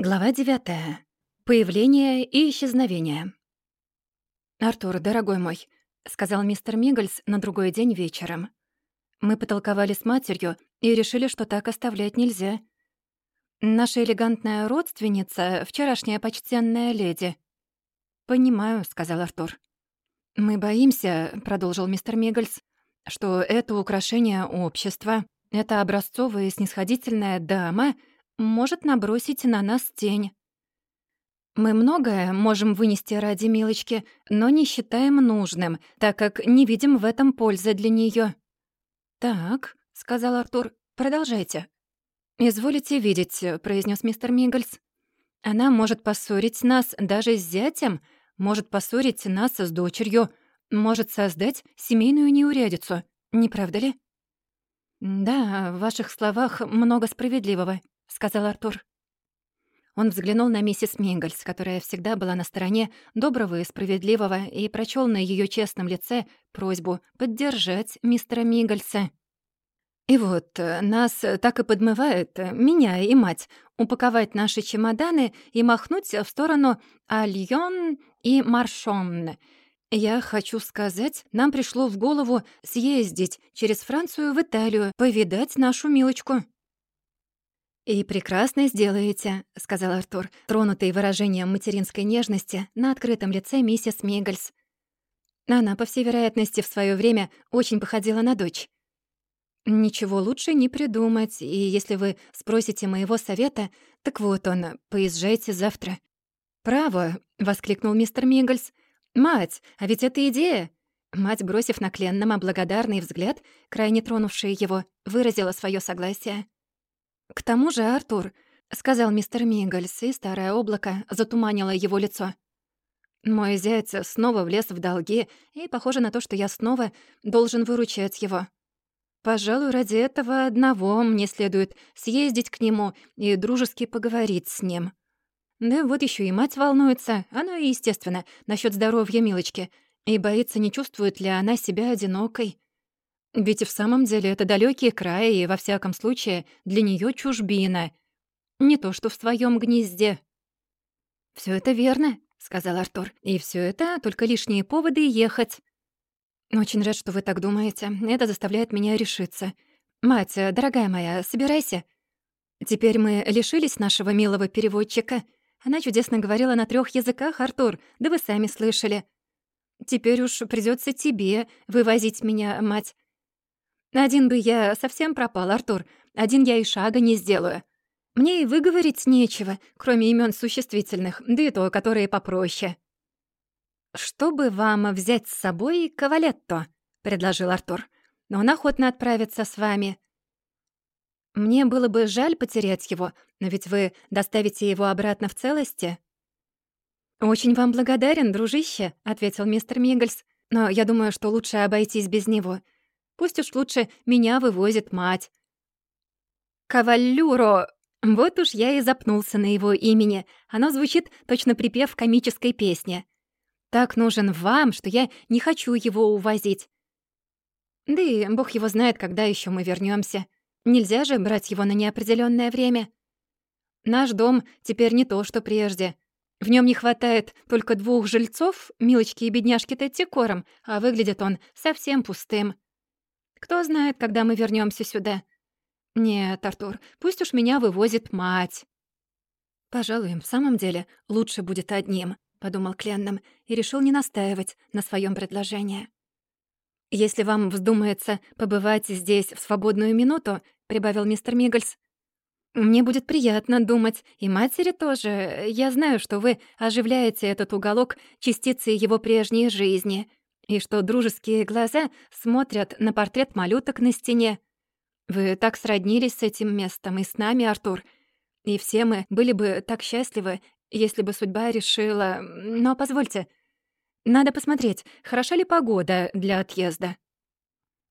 Глава 9. Появление и исчезновение. «Артур, дорогой мой», — сказал мистер Миггельс на другой день вечером. «Мы потолковали с матерью и решили, что так оставлять нельзя. Наша элегантная родственница — вчерашняя почтенная леди». «Понимаю», — сказал Артур. «Мы боимся», — продолжил мистер Миггельс, «что это украшение общества, это образцовая и снисходительная дама — может набросить на нас тень. Мы многое можем вынести ради милочки, но не считаем нужным, так как не видим в этом пользы для неё. «Так», — сказал Артур, — «продолжайте». «Изволите видеть», — произнёс мистер Миггельс. «Она может поссорить нас даже с зятем, может поссорить нас с дочерью, может создать семейную неурядицу, не правда ли?» «Да, в ваших словах много справедливого», — сказал Артур. Он взглянул на миссис Мингельс, которая всегда была на стороне доброго и справедливого, и прочел на ее честном лице просьбу поддержать мистера Мингельса. «И вот, э, нас так и подмывает, э, меня и мать, упаковать наши чемоданы и махнуть в сторону Альон и Маршон. Я хочу сказать, нам пришло в голову съездить через Францию в Италию, повидать нашу милочку». «И прекрасно сделаете», — сказал Артур, тронутый выражением материнской нежности на открытом лице миссис Миггельс. Она, по всей вероятности, в свое время очень походила на дочь. «Ничего лучше не придумать, и если вы спросите моего совета, так вот он, поезжайте завтра». «Право», — воскликнул мистер Миггельс. «Мать, а ведь это идея!» Мать, бросив на Кленнама благодарный взгляд, крайне тронувший его, выразила свое согласие. «К тому же, Артур», — сказал мистер Миггельс, и старое облако затуманило его лицо. «Мой зять снова влез в долги, и похоже на то, что я снова должен выручать его. Пожалуй, ради этого одного мне следует съездить к нему и дружески поговорить с ним. Да вот еще и мать волнуется, оно и естественно, насчет здоровья Милочки, и боится, не чувствует ли она себя одинокой. Ведь в самом деле это далекие краи, и во всяком случае для нее чужбина. Не то что в своем гнезде. Все это верно», — сказал Артур. «И все это только лишние поводы ехать». «Очень рад, что вы так думаете. Это заставляет меня решиться. Мать, дорогая моя, собирайся. Теперь мы лишились нашего милого переводчика. Она чудесно говорила на трех языках, Артур, да вы сами слышали. Теперь уж придется тебе вывозить меня, мать. Один бы я совсем пропал, Артур. Один я и шага не сделаю. Мне и выговорить нечего, кроме имен существительных, да и то, которые попроще. «Чтобы вам взять с собой Кавалетто», — предложил Артур. «Но он охотно отправится с вами». «Мне было бы жаль потерять его, но ведь вы доставите его обратно в целости». «Очень вам благодарен, дружище», — ответил мистер Миггельс. «Но я думаю, что лучше обойтись без него. Пусть уж лучше меня вывозит мать. Кавалюро! Вот уж я и запнулся на его имени. Оно звучит точно припев комической песни. Так нужен вам, что я не хочу его увозить. Да и бог его знает, когда еще мы вернемся. Нельзя же брать его на неопределенное время. Наш дом теперь не то, что прежде. В нем не хватает только двух жильцов, милочки и бедняжки Теттикором, а выглядит он совсем пустым. Кто знает, когда мы вернемся сюда. Нет, Артур, пусть уж меня вывозит мать. Пожалуй, в самом деле лучше будет одним, подумал Кленном и решил не настаивать на своем предложении. Если вам вздумается побывать здесь в свободную минуту, прибавил мистер Миггельс, мне будет приятно думать, и матери тоже. Я знаю, что вы оживляете этот уголок частицей его прежней жизни и что дружеские глаза смотрят на портрет малюток на стене. Вы так сроднились с этим местом и с нами, Артур, и все мы были бы так счастливы, если бы судьба решила... Но позвольте, надо посмотреть, хороша ли погода для отъезда».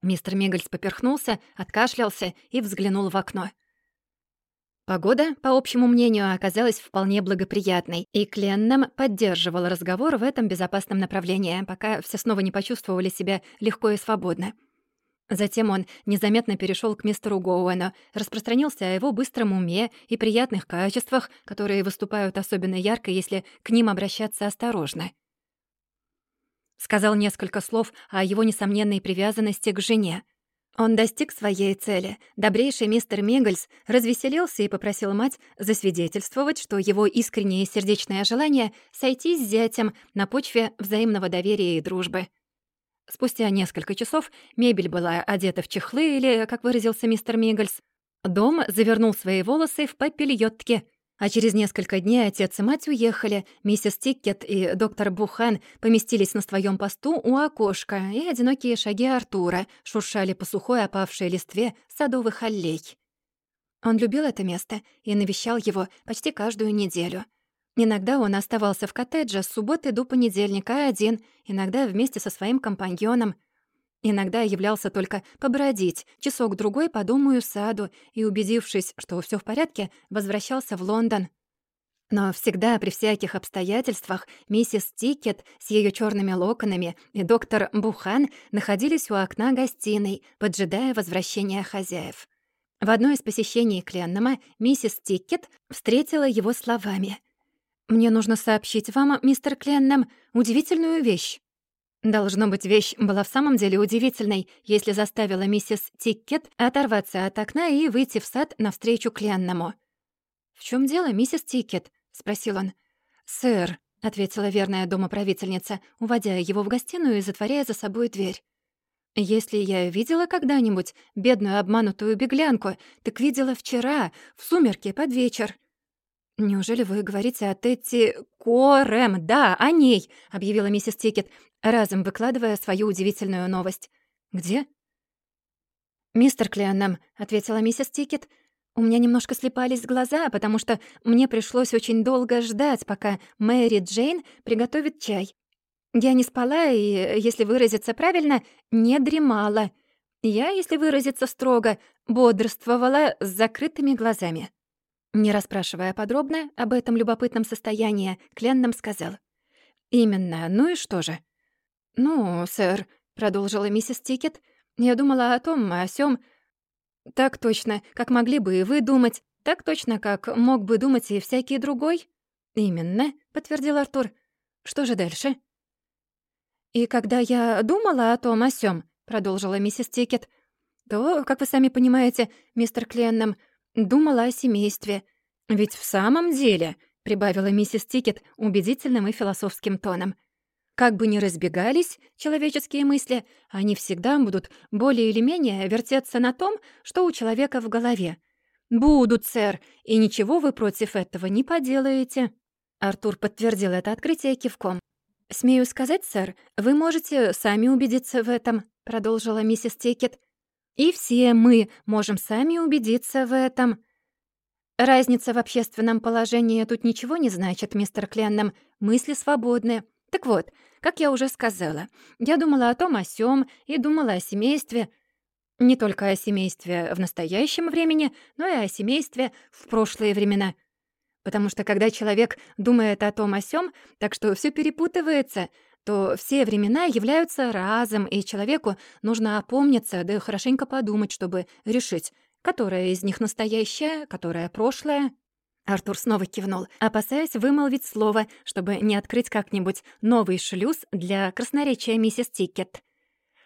Мистер Миггельс поперхнулся, откашлялся и взглянул в окно. Погода, по общему мнению, оказалась вполне благоприятной, и Кленном поддерживал разговор в этом безопасном направлении, пока все снова не почувствовали себя легко и свободно. Затем он незаметно перешел к мистеру Гоуэну, распространился о его быстром уме и приятных качествах, которые выступают особенно ярко, если к ним обращаться осторожно. Сказал несколько слов о его несомненной привязанности к жене. Он достиг своей цели. Добрейший мистер Миггельс развеселился и попросил мать засвидетельствовать, что его искреннее сердечное желание сойти с зятем на почве взаимного доверия и дружбы. Спустя несколько часов мебель была одета в чехлы или, как выразился мистер Миггельс, дом завернул свои волосы в папильотки. А через несколько дней отец и мать уехали. Миссис Тиккет и доктор Бухан поместились на своем посту у окошка, и одинокие шаги Артура шуршали по сухой опавшей листве садовых аллей. Он любил это место и навещал его почти каждую неделю — Иногда он оставался в коттедже с субботы до понедельника один, иногда вместе со своим компаньоном. Иногда являлся только побродить, часок-другой по дому и саду, и, убедившись, что все в порядке, возвращался в Лондон. Но всегда, при всяких обстоятельствах, миссис Тиккит с ее черными локонами и доктор Бухан находились у окна гостиной, поджидая возвращения хозяев. В одно из посещений Кленнэма миссис Тиккит встретила его словами — «Мне нужно сообщить вам, мистер Кленнэм, удивительную вещь». Должно быть, вещь была в самом деле удивительной, если заставила миссис Тиккит оторваться от окна и выйти в сад навстречу Кленнэму. «В чем дело, миссис Тиккит?» — спросил он. «Сэр», — ответила верная домоправительница, уводя его в гостиную и затворяя за собой дверь. «Если я видела когда-нибудь бедную обманутую беглянку, так видела вчера, в сумерки под вечер. «Неужели вы говорите о Тэттикорэм? Да, о ней!» — объявила миссис Тиккит, разом выкладывая свою удивительную новость. «Где?» «Мистер Клеонам», — ответила миссис Тикет, — «у меня немножко слепались глаза, потому что мне пришлось очень долго ждать, пока Мэри Джейн приготовит чай. Я не спала и, если выразиться правильно, не дремала. Я, если выразиться строго, бодрствовала с закрытыми глазами». Не расспрашивая подробно об этом любопытном состоянии, Кленном сказал. «Именно. Ну и что же?» «Ну, сэр», — продолжила миссис Тиккит, «я думала о том, о сём. Так точно, как могли бы и вы думать, так точно, как мог бы думать и всякий другой». «Именно», — подтвердил Артур. «Что же дальше?» «И когда я думала о том, о сём», — продолжила миссис Тиккит, «то, как вы сами понимаете, мистер Кленнэм, Думала о семействе. Ведь в самом деле, прибавила миссис Тиккит убедительным и философским тоном, как бы ни разбегались человеческие мысли, они всегда будут более или менее вертеться на том, что у человека в голове. «Будут, сэр, и ничего вы против этого не поделаете». Артур подтвердил это открытие кивком. «Смею сказать, сэр, вы можете сами убедиться в этом», — продолжила миссис Тиккит. И все мы можем сами убедиться в этом. Разница в общественном положении тут ничего не значит, мистер Кленном. Мысли свободны. Так вот, как я уже сказала, я думала о том, о сём, и думала о семействе. Не только о семействе в настоящем времени, но и о семействе в прошлые времена. Потому что когда человек думает о том, о сём, так что все перепутывается — то все времена являются разом, и человеку нужно опомниться, да хорошенько подумать, чтобы решить, которая из них настоящая, которая прошлое. Артур снова кивнул, опасаясь вымолвить слово, чтобы не открыть как-нибудь новый шлюз для красноречия миссис Тиккит.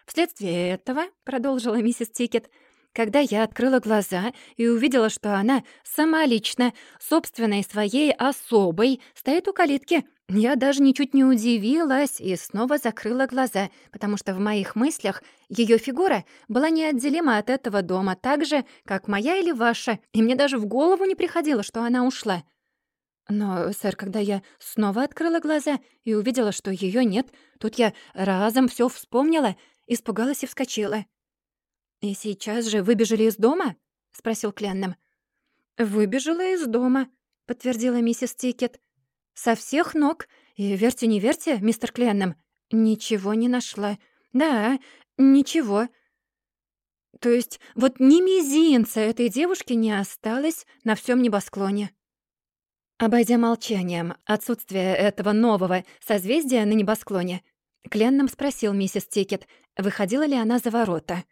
«Вследствие этого», — продолжила миссис Тиккит, когда я открыла глаза и увидела, что она сама лично, собственной своей особой, стоит у калитки, я даже ничуть не удивилась и снова закрыла глаза, потому что в моих мыслях ее фигура была неотделима от этого дома, так же, как моя или ваша, и мне даже в голову не приходило, что она ушла. Но, сэр, когда я снова открыла глаза и увидела, что ее нет, тут я разом все вспомнила, испугалась и вскочила. «И сейчас же выбежали из дома?» — спросил Кленном. «Выбежала из дома», — подтвердила миссис Тикет. «Со всех ног. И верьте, не верьте, мистер Кленном, ничего не нашла. Да, ничего. То есть вот ни мизинца этой девушки не осталось на всем небосклоне». Обойдя молчанием отсутствие этого нового созвездия на небосклоне, Кленном спросил миссис Тикет, выходила ли она за ворота.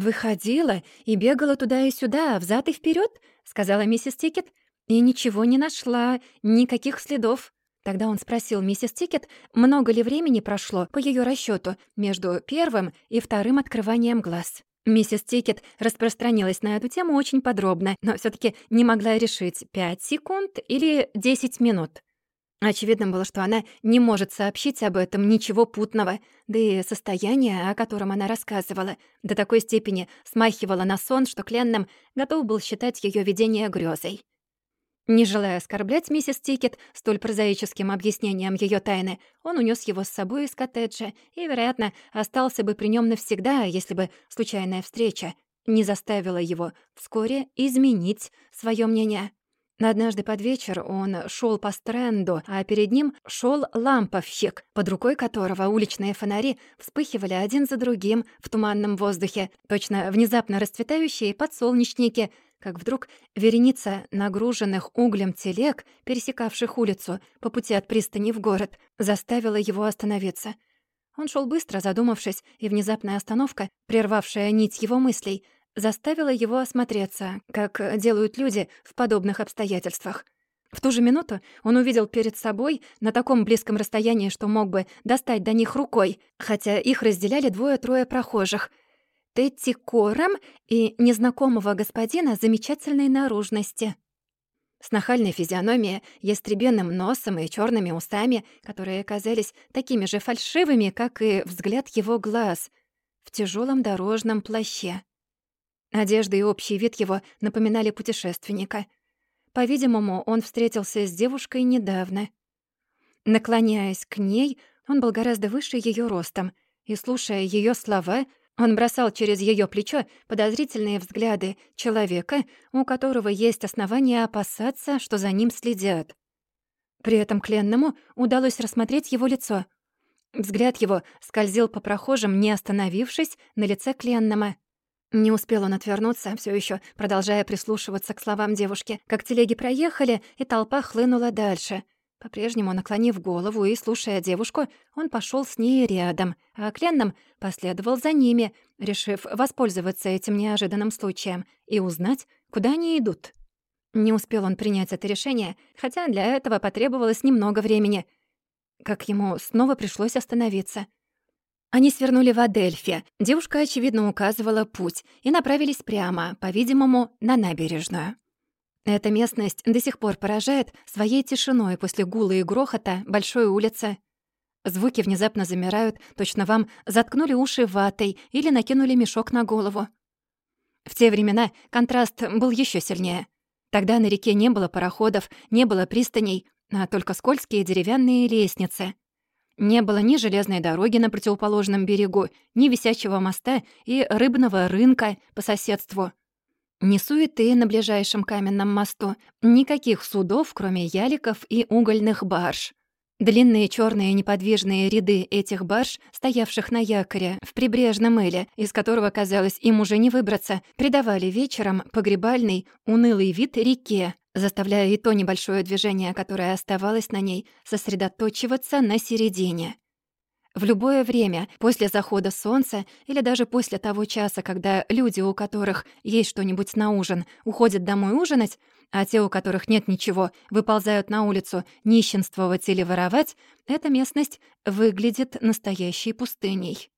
«Выходила и бегала туда и сюда, взад и вперед, сказала миссис Тикет, «и ничего не нашла, никаких следов». Тогда он спросил миссис Тикет, много ли времени прошло, по ее расчету между первым и вторым открыванием глаз. Миссис Тикет распространилась на эту тему очень подробно, но все таки не могла решить, 5 секунд или 10 минут. Очевидно было, что она не может сообщить об этом ничего путного, да и состояние, о котором она рассказывала, до такой степени смахивало на сон, что Кленном готов был считать ее видение грезой. Не желая оскорблять миссис Тикет столь прозаическим объяснением ее тайны, он унес его с собой из коттеджа и, вероятно, остался бы при нем навсегда, если бы случайная встреча не заставила его вскоре изменить свое мнение. Однажды под вечер он шел по стренду, а перед ним шел ламповщик, под рукой которого уличные фонари вспыхивали один за другим в туманном воздухе, точно внезапно расцветающие подсолнечники — как вдруг вереница нагруженных углем телег, пересекавших улицу по пути от пристани в город, заставила его остановиться. Он шел быстро, задумавшись, и внезапная остановка, прервавшая нить его мыслей, заставила его осмотреться, как делают люди в подобных обстоятельствах. В ту же минуту он увидел перед собой на таком близком расстоянии, что мог бы достать до них рукой, хотя их разделяли двое-трое прохожих, Тетти Кором и незнакомого господина замечательной наружности. С нахальной физиономией, ястребенным носом и черными усами, которые казались такими же фальшивыми, как и взгляд его глаз, в тяжелом дорожном плаще. Одежда и общий вид его напоминали путешественника. По-видимому, он встретился с девушкой недавно. Наклоняясь к ней, он был гораздо выше ее ростом, и, слушая ее слова, он бросал через ее плечо подозрительные взгляды человека, у которого есть основания опасаться, что за ним следят. При этом Кленному удалось рассмотреть его лицо. Взгляд его скользил по прохожим, не остановившись на лице Кленнама. Не успел он отвернуться, все еще продолжая прислушиваться к словам девушки, как телеги проехали, и толпа хлынула дальше — по-прежнему наклонив голову и слушая девушку, он пошел с ней рядом, а Кленном последовал за ними, решив воспользоваться этим неожиданным случаем и узнать, куда они идут. Не успел он принять это решение, хотя для этого потребовалось немного времени, как ему снова пришлось остановиться. Они свернули в Адельфе. Девушка, очевидно, указывала путь и направились прямо, по-видимому, на набережную. Эта местность до сих пор поражает своей тишиной после гула и грохота большой улицы. Звуки внезапно замирают, точно вам заткнули уши ватой или накинули мешок на голову. В те времена контраст был еще сильнее. Тогда на реке не было пароходов, не было пристаней, а только скользкие деревянные лестницы. Не было ни железной дороги на противоположном берегу, ни висячего моста и рыбного рынка по соседству. Ни суеты на ближайшем каменном мосту, никаких судов, кроме яликов и угольных барж. Длинные черные неподвижные ряды этих барж, стоявших на якоре в прибрежном мыле, из которого, казалось, им уже не выбраться, придавали вечером погребальный, унылый вид реке, заставляя и то небольшое движение, которое оставалось на ней, сосредоточиваться на середине. В любое время, после захода солнца или даже после того часа, когда люди, у которых есть что-нибудь на ужин, уходят домой ужинать, а те, у которых нет ничего, выползают на улицу нищенствовать или воровать, эта местность выглядит настоящей пустыней.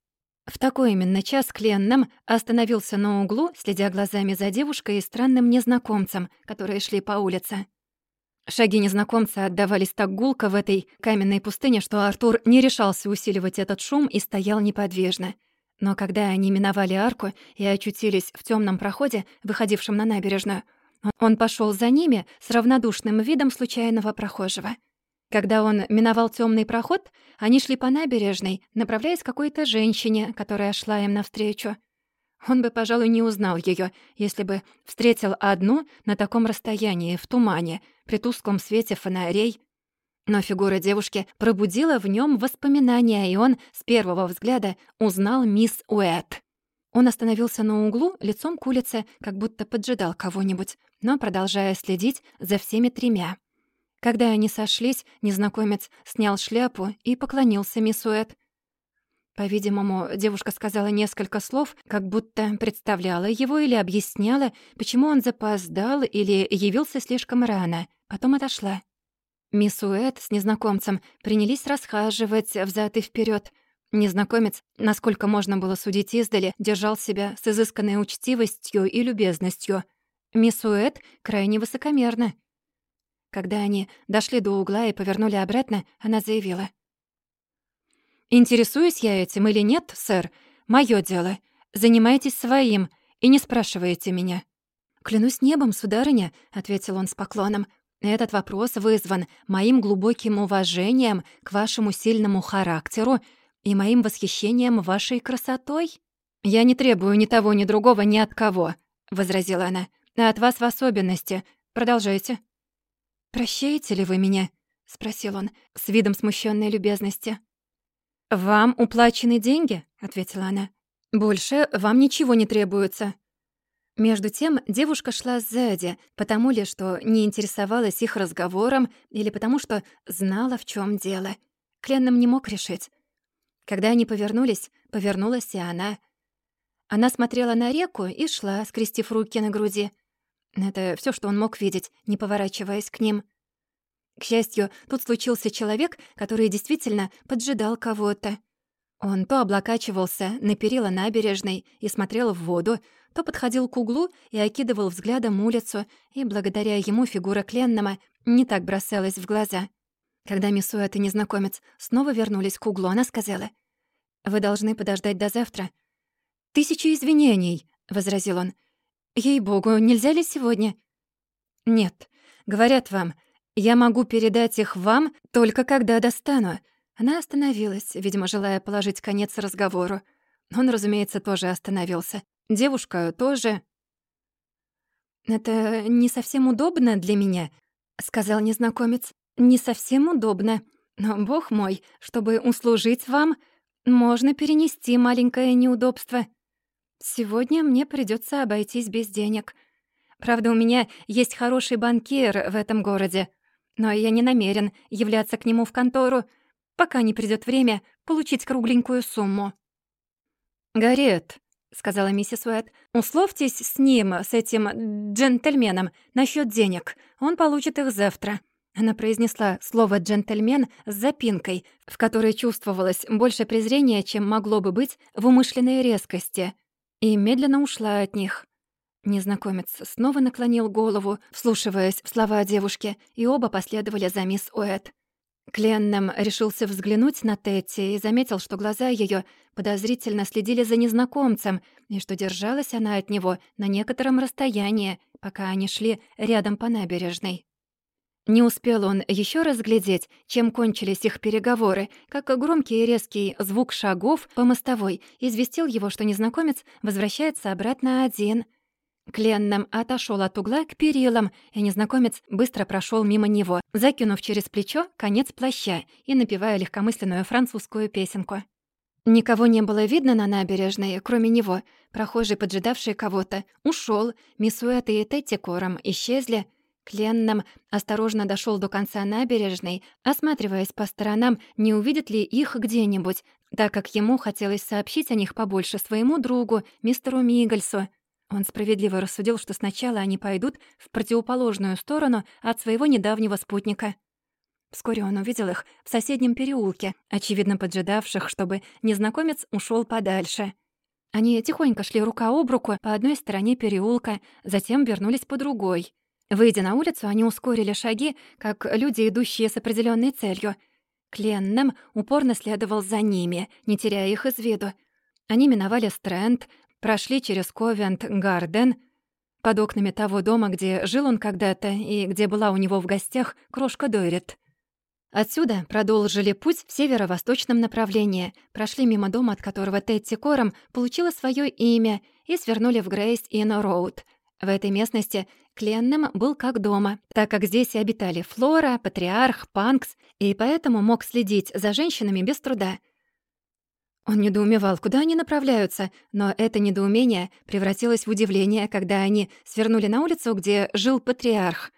В такой именно час Кленном остановился на углу, следя глазами за девушкой и странным незнакомцем, которые шли по улице. Шаги незнакомца отдавались так гулко в этой каменной пустыне, что Артур не решался усиливать этот шум и стоял неподвижно. Но когда они миновали арку и очутились в темном проходе, выходившем на набережную, он пошел за ними с равнодушным видом случайного прохожего. Когда он миновал темный проход, они шли по набережной, направляясь к какой-то женщине, которая шла им навстречу. Он бы, пожалуй, не узнал ее, если бы встретил одну на таком расстоянии, в тумане, при тусклом свете фонарей. Но фигура девушки пробудила в нем воспоминания, и он с первого взгляда узнал мисс Уэт. Он остановился на углу, лицом к улице, как будто поджидал кого-нибудь, но продолжая следить за всеми тремя. Когда они сошлись, незнакомец снял шляпу и поклонился мисс Уэт. По-видимому, девушка сказала несколько слов, как будто представляла его или объясняла, почему он запоздал или явился слишком рано. Потом отошла. Мисс Уэт с незнакомцем принялись расхаживать взад и вперед. Незнакомец, насколько можно было судить издали, держал себя с изысканной учтивостью и любезностью. Мисс Уэт крайне высокомерна. Когда они дошли до угла и повернули обратно, она заявила — Интересуюсь я этим или нет, сэр, моё дело. Занимайтесь своим и не спрашивайте меня». «Клянусь небом, сударыня», — ответил он с поклоном. «Этот вопрос вызван моим глубоким уважением к вашему сильному характеру и моим восхищением вашей красотой». «Я не требую ни того, ни другого ни от кого», — возразила она. «А от вас в особенности. Продолжайте». «Прощаете ли вы меня?» — спросил он с видом смущенной любезности. «Вам уплачены деньги?» — ответила она. «Больше вам ничего не требуется». Между тем девушка шла сзади, потому ли, что не интересовалась их разговором или потому что знала, в чем дело. Кленном не мог решить. Когда они повернулись, повернулась и она. Она смотрела на реку и шла, скрестив руки на груди. Это все, что он мог видеть, не поворачиваясь к ним. К счастью, тут случился человек, который действительно поджидал кого-то. Он то облокачивался на перила набережной и смотрел в воду, то подходил к углу и окидывал взглядом улицу, и благодаря ему фигура Кленнама не так бросалась в глаза. Когда Мисуэт и незнакомец снова вернулись к углу, она сказала, «Вы должны подождать до завтра». «Тысячи извинений», — возразил он. «Ей-богу, нельзя ли сегодня?» «Нет. Говорят вам, я могу передать их вам только когда достану». Она остановилась, видимо, желая положить конец разговору. Он, разумеется, тоже остановился. Девушка тоже. «Это не совсем удобно для меня», — сказал незнакомец. «Не совсем удобно. Но, бог мой, чтобы услужить вам, можно перенести маленькое неудобство. Сегодня мне придется обойтись без денег. Правда, у меня есть хороший банкир в этом городе но я не намерен являться к нему в контору, пока не придёт время получить кругленькую сумму». «Гарриет», — сказала миссис Уэт, — «условьтесь с ним, с этим джентльменом, насчёт денег. Он получит их завтра». Она произнесла слово «джентльмен» с запинкой, в которой чувствовалось больше презрения, чем могло бы быть в умышленной резкости, и медленно ушла от них. Незнакомец снова наклонил голову, вслушиваясь в слова девушки, и оба последовали за мисс Уэт. Кленном решился взглянуть на Тетти и заметил, что глаза ее подозрительно следили за незнакомцем, и что держалась она от него на некотором расстоянии, пока они шли рядом по набережной. Не успел он еще разглядеть, чем кончились их переговоры, как громкий и резкий звук шагов по мостовой известил его, что незнакомец возвращается обратно один — Кленном отошел от угла к перилам, и незнакомец быстро прошел мимо него, закинув через плечо конец плаща и напевая легкомысленную французскую песенку. Никого не было видно на набережной, кроме него. Прохожий, поджидавший кого-то, ушел. Миссуэт и Тетти Кором исчезли. Кленном осторожно дошел до конца набережной, осматриваясь по сторонам, не увидит ли их где-нибудь, так как ему хотелось сообщить о них побольше своему другу, мистеру Мигельсу, он справедливо рассудил, что сначала они пойдут в противоположную сторону от своего недавнего спутника. Вскоре он увидел их в соседнем переулке, очевидно поджидавших, чтобы незнакомец ушел подальше. Они тихонько шли рука об руку по одной стороне переулка, затем вернулись по другой. Выйдя на улицу, они ускорили шаги, как люди, идущие с определенной целью. Кленном упорно следовал за ними, не теряя их из виду. Они миновали Стрэнд, прошли через Ковент-Гарден, под окнами того дома, где жил он когда-то и где была у него в гостях крошка Дойрет. Отсюда продолжили путь в северо-восточном направлении, прошли мимо дома, от которого Теттикором получила свое имя, и свернули в Грейс-Инн-Роуд. В этой местности Кленном был как дома, так как здесь и обитали Флора, Патриарх, Панкс, и поэтому мог следить за женщинами без труда — он недоумевал, куда они направляются, но это недоумение превратилось в удивление, когда они свернули на улицу, где жил патриарх.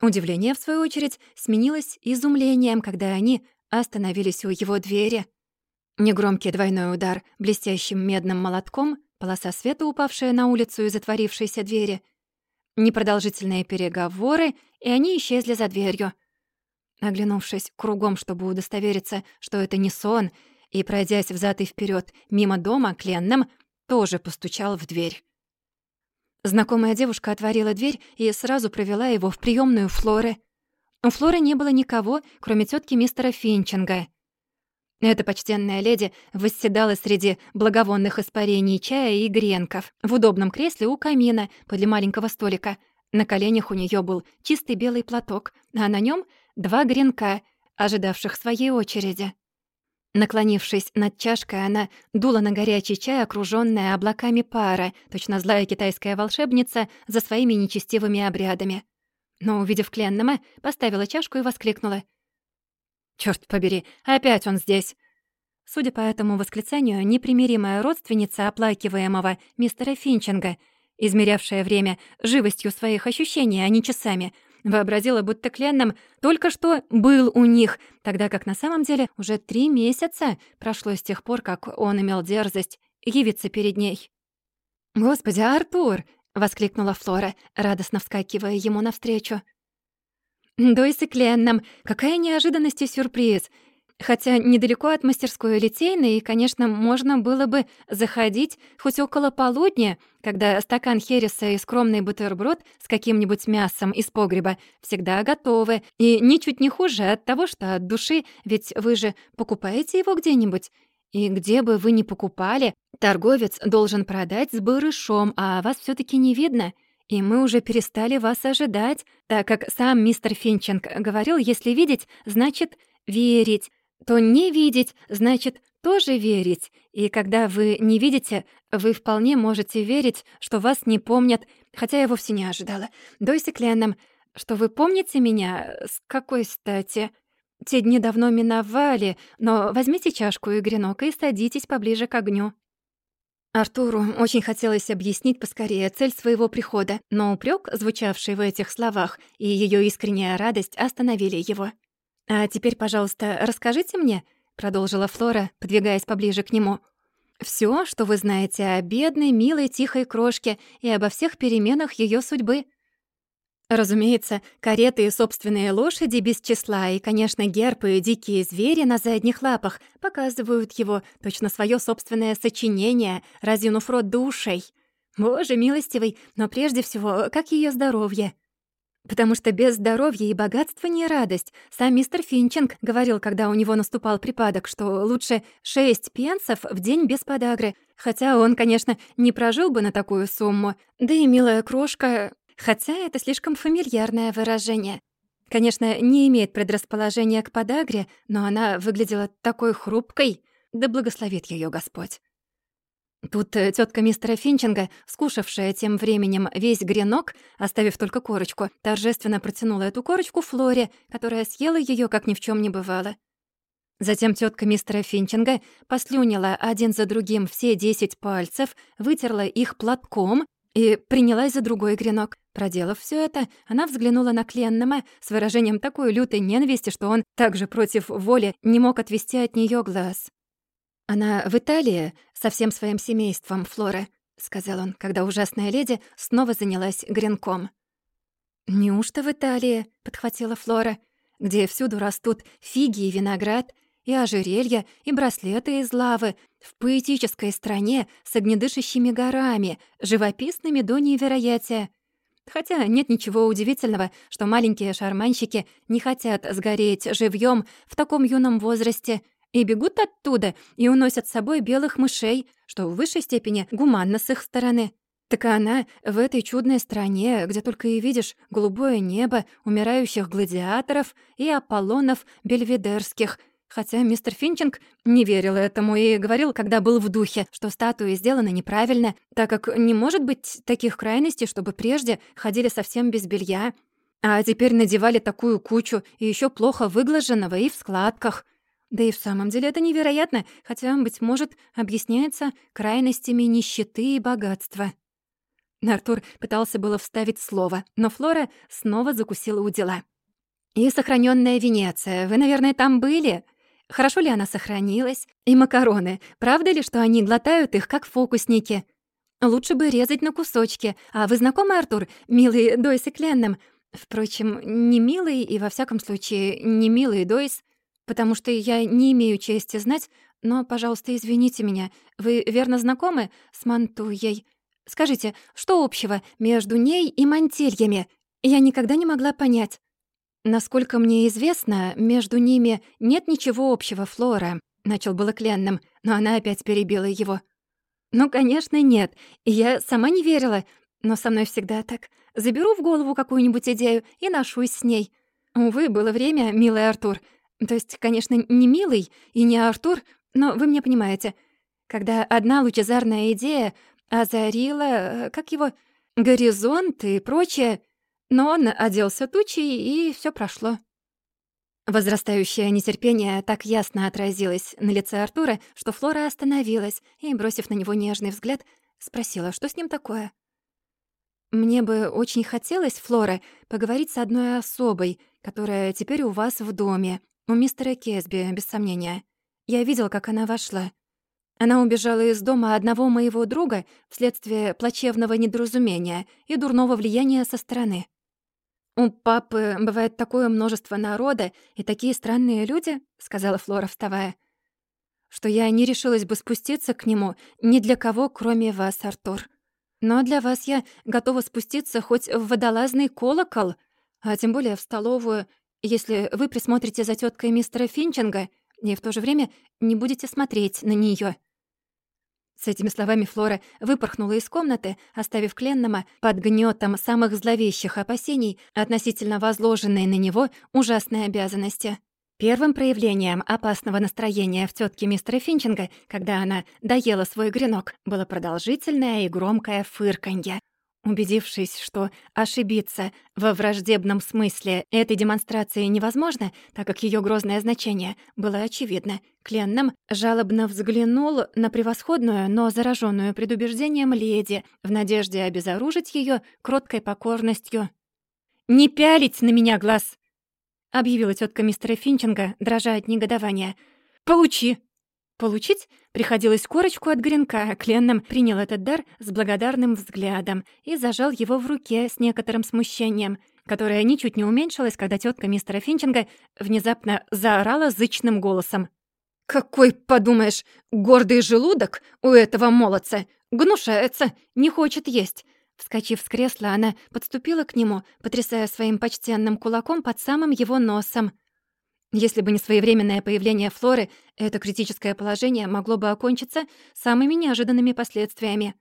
Удивление, в свою очередь, сменилось изумлением, когда они остановились у его двери. Негромкий двойной удар блестящим медным молотком, полоса света, упавшая на улицу и затворившиеся двери. Непродолжительные переговоры, и они исчезли за дверью. Оглянувшись кругом, чтобы удостовериться, что это не сон, и пройдясь взад и вперед мимо дома, Кленном тоже постучал в дверь. Знакомая девушка отворила дверь и сразу провела его в приемную Флоры. У Флоры не было никого, кроме тетки мистера Финчинга. Эта почтенная леди восседала среди благовонных испарений чая и гренков в удобном кресле у камина подле маленького столика. На коленях у нее был чистый белый платок, а на нем два гренка, ожидавших своей очереди. Наклонившись над чашкой, она дула на горячий чай, окружённая облаками пара, точно злая китайская волшебница за своими нечестивыми обрядами. Но, увидев Кленнама, поставила чашку и воскликнула. «Чёрт побери, опять он здесь!» Судя по этому восклицанию, непримиримая родственница оплакиваемого мистера Финчинга, измерявшая время живостью своих ощущений, а не часами, вообразила, будто Кленном только что был у них, тогда как на самом деле уже три месяца прошло с тех пор, как он имел дерзость явиться перед ней. «Господи, Артур!» — воскликнула Флора, радостно вскакивая ему навстречу. «Дойсы Кленном, какая неожиданность и сюрприз! Хотя недалеко от мастерской Литейной, и, конечно, можно было бы заходить хоть около полудня, когда стакан хереса и скромный бутерброд с каким-нибудь мясом из погреба всегда готовы, и ничуть не хуже от того, что от души, ведь вы же покупаете его где-нибудь. И где бы вы ни покупали, торговец должен продать с барышом, а вас все таки не видно — и мы уже перестали вас ожидать, так как сам мистер Финчинг говорил, если видеть, значит верить, то не видеть, значит тоже верить. И когда вы не видите, вы вполне можете верить, что вас не помнят, хотя я вовсе не ожидала. Дойси Кленном, что вы помните меня? С какой стати? Те дни давно миновали, но возьмите чашку и гренок и садитесь поближе к огню. Артуру очень хотелось объяснить поскорее цель своего прихода, но упрек, звучавший в этих словах, и ее искренняя радость остановили его. «А теперь, пожалуйста, расскажите мне», — продолжила Флора, подвигаясь поближе к нему, «всё, что вы знаете о бедной, милой, тихой крошке и обо всех переменах её судьбы». Разумеется, кареты и собственные лошади без числа, и, конечно, гербы и дикие звери на задних лапах показывают его, точно свое собственное сочинение, разъюнув рот до ушей. Боже милостивый, но прежде всего, как ее здоровье? Потому что без здоровья и богатства не радость. Сам мистер Финчинг говорил, когда у него наступал припадок, что лучше шесть пенсов в день без подагры. Хотя он, конечно, не прожил бы на такую сумму. Да и милая крошка Хотя это слишком фамильярное выражение. Конечно, не имеет предрасположения к подагре, но она выглядела такой хрупкой, да благословит ее Господь. Тут э, тетка мистера Финчинга, скушавшая тем временем весь гренок, оставив только корочку, торжественно протянула эту корочку Флоре, которая съела ее, как ни в чем не бывало. Затем тетка мистера Финчинга послюнила один за другим все десять пальцев, вытерла их платком и принялась за другой гренок. Проделав все это, она взглянула на Кленнама с выражением такой лютой ненависти, что он также против воли не мог отвести от нее глаз. «Она в Италии со всем своим семейством, Флора», — сказал он, когда ужасная леди снова занялась гренком. «Неужто в Италии?» — подхватила Флора, «где всюду растут фиги и виноград, и ожерелья, и браслеты из лавы, в поэтической стране с огнедышащими горами, живописными до невероятия. Хотя нет ничего удивительного, что маленькие шарманщики не хотят сгореть живьем в таком юном возрасте и бегут оттуда и уносят с собой белых мышей, что в высшей степени гуманно с их стороны. Так она в этой чудной стране, где только и видишь голубое небо, умирающих гладиаторов и Аполлонов бельведерских — Хотя мистер Финчинг не верил этому и говорил, когда был в духе, что статуи сделаны неправильно, так как не может быть таких крайностей, чтобы прежде ходили совсем без белья, а теперь надевали такую кучу и еще плохо выглаженного и в складках. Да и в самом деле это невероятно, хотя, быть может, объясняется крайностями нищеты и богатства. Артур пытался было вставить слово, но Флора снова закусила у дела. «И сохранённая Венеция. Вы, наверное, там были?» Хорошо ли она сохранилась? И макароны. Правда ли, что они глотают их, как фокусники? Лучше бы резать на кусочки. А вы знакомы, Артур, милый Дойс и Кленном? Впрочем, не милый и, во всяком случае, не милый Дойс, потому что я не имею чести знать, но, пожалуйста, извините меня, вы верно знакомы с Мантуей? Скажите, что общего между ней и мантильями? Я никогда не могла понять. Насколько мне известно, между ними нет ничего общего, Флора, начал было Кленном, но она опять перебила его. Ну, конечно, нет. Я сама не верила, но со мной всегда так. Заберу в голову какую-нибудь идею и ношусь с ней. Увы, было время, милый Артур. То есть, конечно, не милый и не Артур, но вы меня понимаете. Когда одна лучезарная идея озарила, э, как его, горизонт и прочее, но он оделся тучей, и все прошло. Возрастающее нетерпение так ясно отразилось на лице Артура, что Флора остановилась и, бросив на него нежный взгляд, спросила, что с ним такое. «Мне бы очень хотелось, Флора, поговорить с одной особой, которая теперь у вас в доме, у мистера Кесби, без сомнения. Я видел, как она вошла. Она убежала из дома одного моего друга вследствие плачевного недоразумения и дурного влияния со стороны. «У папы бывает такое множество народа и такие странные люди», — сказала Флора, вставая, «что я не решилась бы спуститься к нему ни для кого, кроме вас, Артур. Но для вас я готова спуститься хоть в водолазный колокол, а тем более в столовую, если вы присмотрите за теткой мистера Финчинга и в то же время не будете смотреть на нее. С этими словами Флора выпорхнула из комнаты, оставив Кленнама под гнетом самых зловещих опасений относительно возложенной на него ужасной обязанности. Первым проявлением опасного настроения в тетке мистера Финчинга, когда она доела свой гренок, было продолжительное и громкое фырканье. Убедившись, что ошибиться во враждебном смысле этой демонстрации невозможно, так как ее грозное значение было очевидно, Кленном жалобно взглянул на превосходную, но зараженную предубеждением леди в надежде обезоружить ее кроткой покорностью. «Не пялить на меня глаз!» — объявила тетка мистера Финчинга, дрожа от негодования. «Получи!» Получить приходилось корочку от гренка, Кленном принял этот дар с благодарным взглядом и зажал его в руке с некоторым смущением, которое ничуть не уменьшилось, когда тетка мистера Финчинга внезапно заорала зычным голосом. «Какой, подумаешь, гордый желудок у этого молодца! Гнушается, не хочет есть!» Вскочив с кресла, она подступила к нему, потрясая своим почтенным кулаком под самым его носом — если бы не своевременное появление Флоры, это критическое положение могло бы окончиться самыми неожиданными последствиями.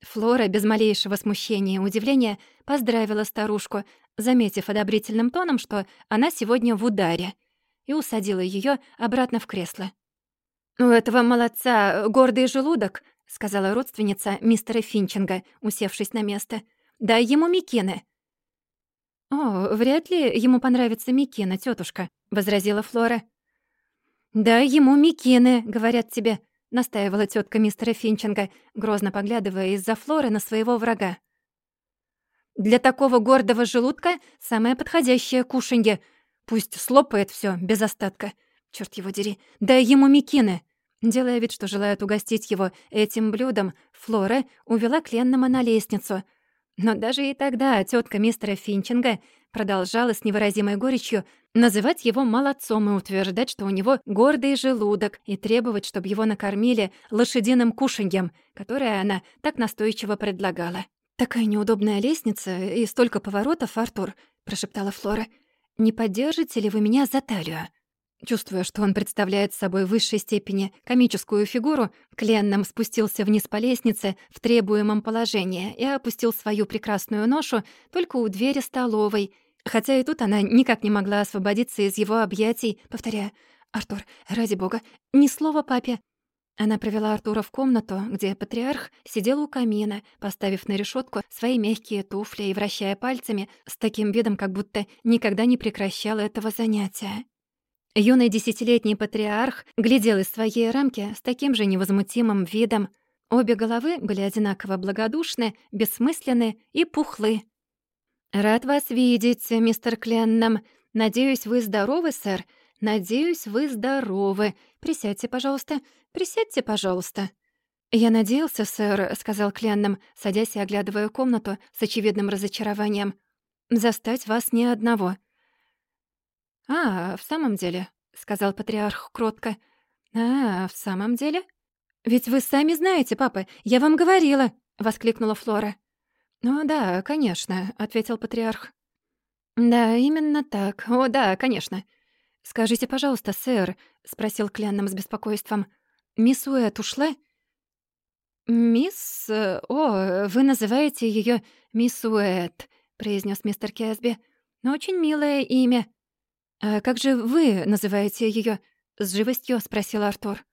Флора без малейшего смущения и удивления поздравила старушку, заметив одобрительным тоном, что она сегодня в ударе, и усадила ее обратно в кресло. «У этого молодца гордый желудок», — сказала родственница мистера Финчинга, усевшись на место. «Дай ему Микины». «О, вряд ли ему понравится Микина, тетушка», — возразила Флора. «Да, ему Микины, говорят тебе», — настаивала тетка мистера Финчинга, грозно поглядывая из-за Флоры на своего врага. «Для такого гордого желудка самое подходящее кушанье. Пусть слопает все без остатка. Черт его дери, дай ему Микины». Делая вид, что желает угостить его этим блюдом, Флора увела Кленнама на лестницу — но даже и тогда тетка мистера Финчинга продолжала с невыразимой горечью называть его молодцом и утверждать, что у него гордый желудок, и требовать, чтобы его накормили лошадиным кушаньем, которое она так настойчиво предлагала. «Такая неудобная лестница и столько поворотов, Артур», — прошептала Флора. «Не поддержите ли вы меня за талию?» Чувствуя, что он представляет собой в высшей степени комическую фигуру, Кленном спустился вниз по лестнице в требуемом положении и опустил свою прекрасную ношу только у двери столовой, хотя и тут она никак не могла освободиться из его объятий, повторяя «Артур, ради бога, ни слова папе». Она провела Артура в комнату, где патриарх сидел у камина, поставив на решетку свои мягкие туфли и вращая пальцами с таким видом, как будто никогда не прекращал этого занятия. Юный десятилетний патриарх глядел из своей рамки с таким же невозмутимым видом. Обе головы были одинаково благодушны, бессмысленны и пухлы. «Рад вас видеть, мистер Кленном. Надеюсь, вы здоровы, сэр. Надеюсь, вы здоровы. Присядьте, пожалуйста. Присядьте, пожалуйста». «Я надеялся, сэр», — сказал Кленном, садясь и оглядывая комнату с очевидным разочарованием, «застать вас ни одного». «А, в самом деле», — сказал патриарх кротко. «А, в самом деле?» «Ведь вы сами знаете, папа, я вам говорила», — воскликнула Флора. «О, да, конечно», — ответил патриарх. «Да, именно так. О, да, конечно. Скажите, пожалуйста, сэр», — спросил Кленном с беспокойством, «мисс Уэт ушла?» «Мисс... Э, о, вы называете ее мисс Уэт», — произнес мистер Кэсби. «Очень милое имя». «А как же вы называете ее? с живостью спросил Артур.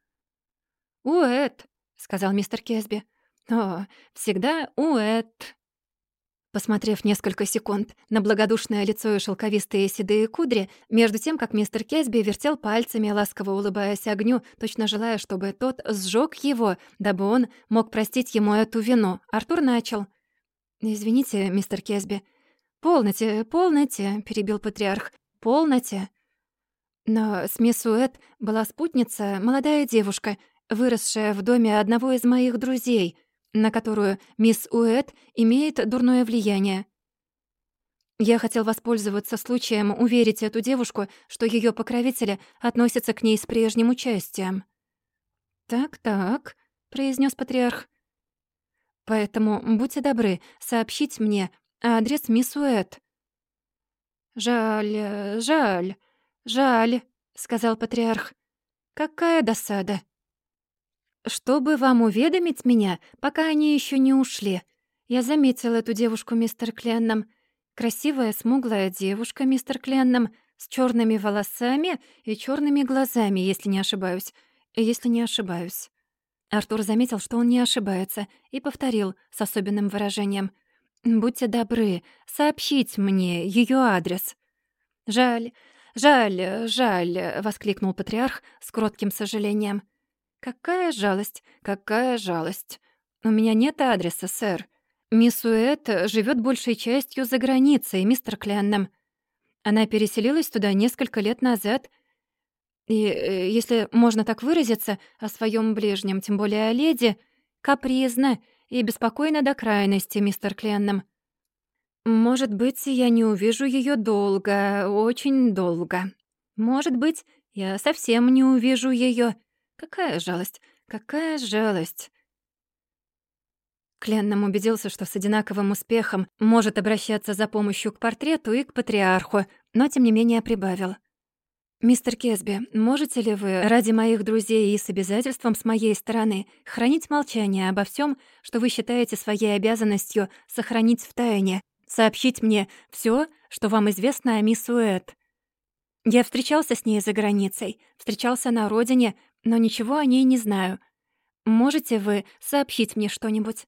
«Уэт», — сказал мистер Кэсби. «О, всегда Уэт». Посмотрев несколько секунд на благодушное лицо и шелковистые седые кудри, между тем, как мистер Кэсби вертел пальцами, ласково улыбаясь огню, точно желая, чтобы тот сжег его, дабы он мог простить ему эту вину, Артур начал. «Извините, мистер Кэсби». «Полноте, полноте», — перебил патриарх. «Полноте». Но с мисс Уэт была спутница, молодая девушка, выросшая в доме одного из моих друзей — на которую мисс Уэт имеет дурное влияние. Я хотел воспользоваться случаем уверить эту девушку, что ее покровители относятся к ней с прежним участием. «Так-так», — произнес патриарх. «Поэтому будьте добры сообщить мне адрес мисс Уэт». «Жаль, жаль, жаль», — сказал патриарх. «Какая досада». «Чтобы вам уведомить меня, пока они еще не ушли. Я заметил эту девушку, мистер Кленном. Красивая, смуглая девушка, мистер Кленном, с черными волосами и черными глазами, если не ошибаюсь. Если не ошибаюсь». Артур заметил, что он не ошибается, и повторил с особенным выражением. «Будьте добры, сообщить мне ее адрес». «Жаль, жаль, жаль», — воскликнул патриарх с кротким сожалением. «Какая жалость, какая жалость. У меня нет адреса, сэр. Мисс Уэт живет большей частью за границей, мистер Кленном. Она переселилась туда несколько лет назад. И, э, если можно так выразиться, о своем ближнем, тем более о леди, капризна и беспокойна до крайности, мистер Кленном. Может быть, я не увижу ее долго, очень долго. Может быть, я совсем не увижу ее. Какая жалость, какая жалость. Кленном убедился, что с одинаковым успехом может обращаться за помощью к портрету и к патриарху, но тем не менее прибавил. «Мистер Кесби, можете ли вы, ради моих друзей и с обязательством с моей стороны, хранить молчание обо всем, что вы считаете своей обязанностью сохранить в тайне, сообщить мне все, что вам известно о мисс Уэт? Я встречался с ней за границей, встречался на родине, но ничего о ней не знаю. Можете вы сообщить мне что-нибудь?»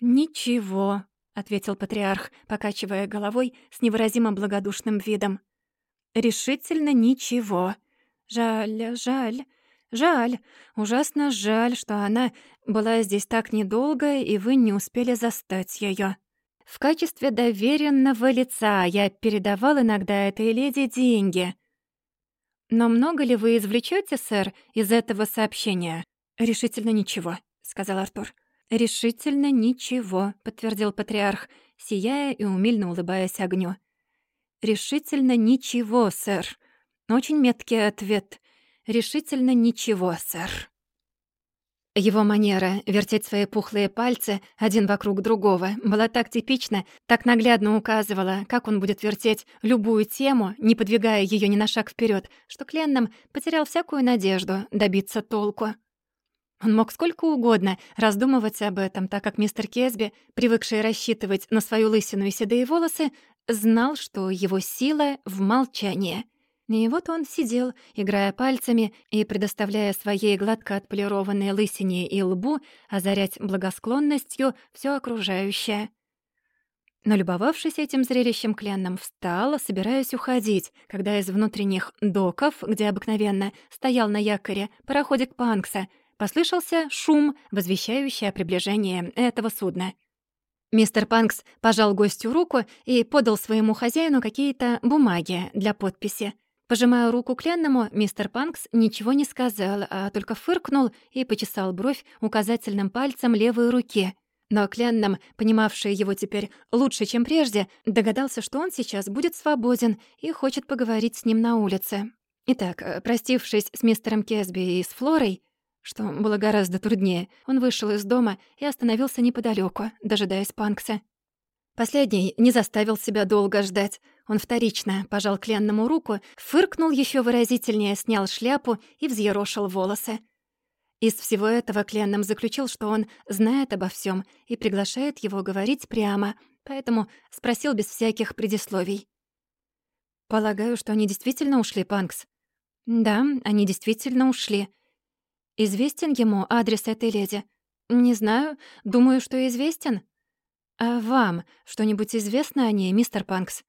«Ничего», — ответил патриарх, покачивая головой с невыразимо благодушным видом. «Решительно ничего. Жаль, жаль, жаль, ужасно жаль, что она была здесь так недолго, и вы не успели застать ее. В качестве доверенного лица я передавал иногда этой леди деньги. «Но много ли вы извлечете, сэр, из этого сообщения?» «Решительно ничего», — сказал Артур. «Решительно ничего», — подтвердил патриарх, сияя и умильно улыбаясь огню. «Решительно ничего, сэр. Очень меткий ответ. Решительно ничего, сэр». Его манера вертеть свои пухлые пальцы один вокруг другого была так типична, так наглядно указывала, как он будет вертеть любую тему, не подвигая ее ни на шаг вперед, что Кленном потерял всякую надежду добиться толку. Он мог сколько угодно раздумывать об этом, так как мистер Кесби, привыкший рассчитывать на свою лысину и седые волосы, знал, что его сила в молчании — и вот он сидел, играя пальцами и предоставляя своей гладко отполированной лысине и лбу озарять благосклонностью все окружающее. Налюбовавшись этим зрелищем, Кленном встал, собираясь уходить, когда из внутренних доков, где обыкновенно стоял на якоре пароходик Панкса, послышался шум, возвещающий о приближении этого судна. Мистер Панкс пожал гостю руку и подал своему хозяину какие-то бумаги для подписи. Пожимая руку Кленному, мистер Панкс ничего не сказал, а только фыркнул и почесал бровь указательным пальцем левой руки. Но Кленном, понимавший его теперь лучше, чем прежде, догадался, что он сейчас будет свободен и хочет поговорить с ним на улице. Итак, э, простившись с мистером Кесби и с Флорой, что было гораздо труднее, он вышел из дома и остановился неподалеку, дожидаясь Панкса. Последний не заставил себя долго ждать. Он вторично пожал Кленному руку, фыркнул еще выразительнее, снял шляпу и взъерошил волосы. Из всего этого Кленном заключил, что он знает обо всем и приглашает его говорить прямо, поэтому спросил без всяких предисловий. «Полагаю, что они действительно ушли, Панкс?» «Да, они действительно ушли. Известен ему адрес этой леди?» «Не знаю. Думаю, что известен». «А вам что-нибудь известно о ней, мистер Панкс?»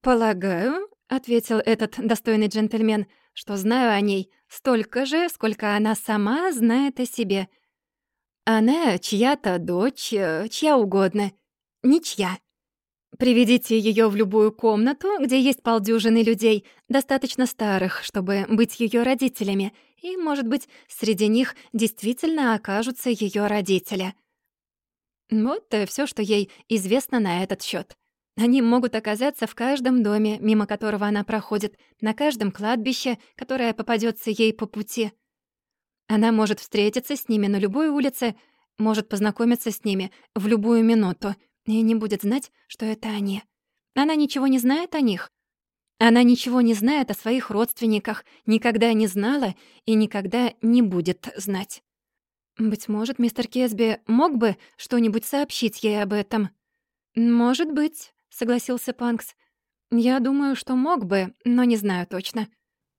«Полагаю», — ответил этот достойный джентльмен, «что знаю о ней столько же, сколько она сама знает о себе. Она чья-то дочь, э, чья угодно, ничья. Приведите ее в любую комнату, где есть полдюжины людей, достаточно старых, чтобы быть ее родителями, и, может быть, среди них действительно окажутся ее родители. Вот и всё, что ей известно на этот счет. Они могут оказаться в каждом доме, мимо которого она проходит, на каждом кладбище, которое попадется ей по пути. Она может встретиться с ними на любой улице, может познакомиться с ними в любую минуту и не будет знать, что это они. Она ничего не знает о них. Она ничего не знает о своих родственниках, никогда не знала и никогда не будет знать. Быть может, мистер Кесби мог бы что-нибудь сообщить ей об этом? Может быть, согласился Панкс. «Я думаю, что мог бы, но не знаю точно.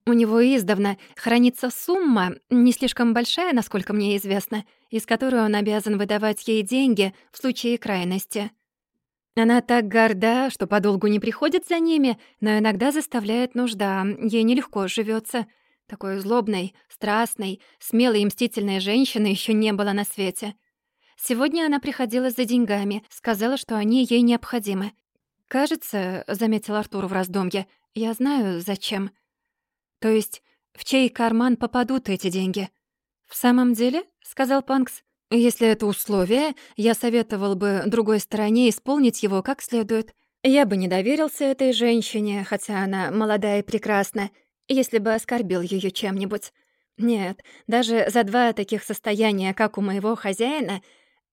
У него издавна хранится сумма, не слишком большая, насколько мне известно, из которой он обязан выдавать ей деньги в случае крайности. Она так горда, что подолгу не приходит за ними, но иногда заставляет нужда, ей нелегко живется. Такой злобной, страстной, смелой и мстительной женщины еще не было на свете. Сегодня она приходила за деньгами, сказала, что они ей необходимы. «Кажется, — заметил Артур в раздумье, — я знаю, зачем. То есть, в чей карман попадут эти деньги?» «В самом деле, — сказал Панкс, — если это условие, я советовал бы другой стороне исполнить его как следует. Я бы не доверился этой женщине, хотя она молодая и прекрасна, если бы оскорбил ее чем-нибудь. Нет, даже за два таких состояния, как у моего хозяина —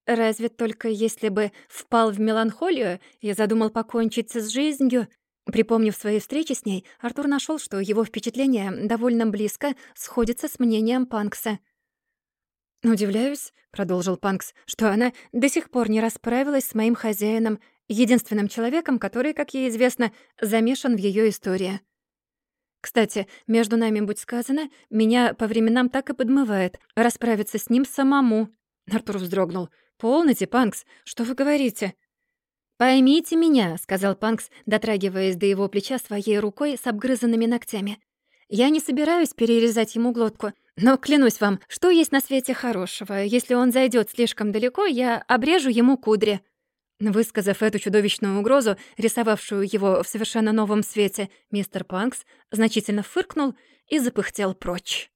Разве только если бы впал в меланхолию и задумал покончить с жизнью. Припомнив свои встречи с ней, Артур нашел, что его впечатление довольно близко сходится с мнением Панкса. «Удивляюсь», — продолжил Панкс, «что она до сих пор не расправилась с моим хозяином, единственным человеком, который, как ей известно, замешан в ее истории. Кстати, между нами, будь сказано, меня по временам так и подмывает расправиться с ним самому». Артур вздрогнул. «Полноте, Панкс, что вы говорите?» «Поймите меня», — сказал Панкс, дотрагиваясь до его плеча своей рукой с обгрызанными ногтями. «Я не собираюсь перерезать ему глотку, но клянусь вам, что есть на свете хорошего. Если он зайдет слишком далеко, я обрежу ему кудри». Высказав эту чудовищную угрозу, рисовавшую его в совершенно новом свете, мистер Панкс значительно фыркнул и запыхтел прочь.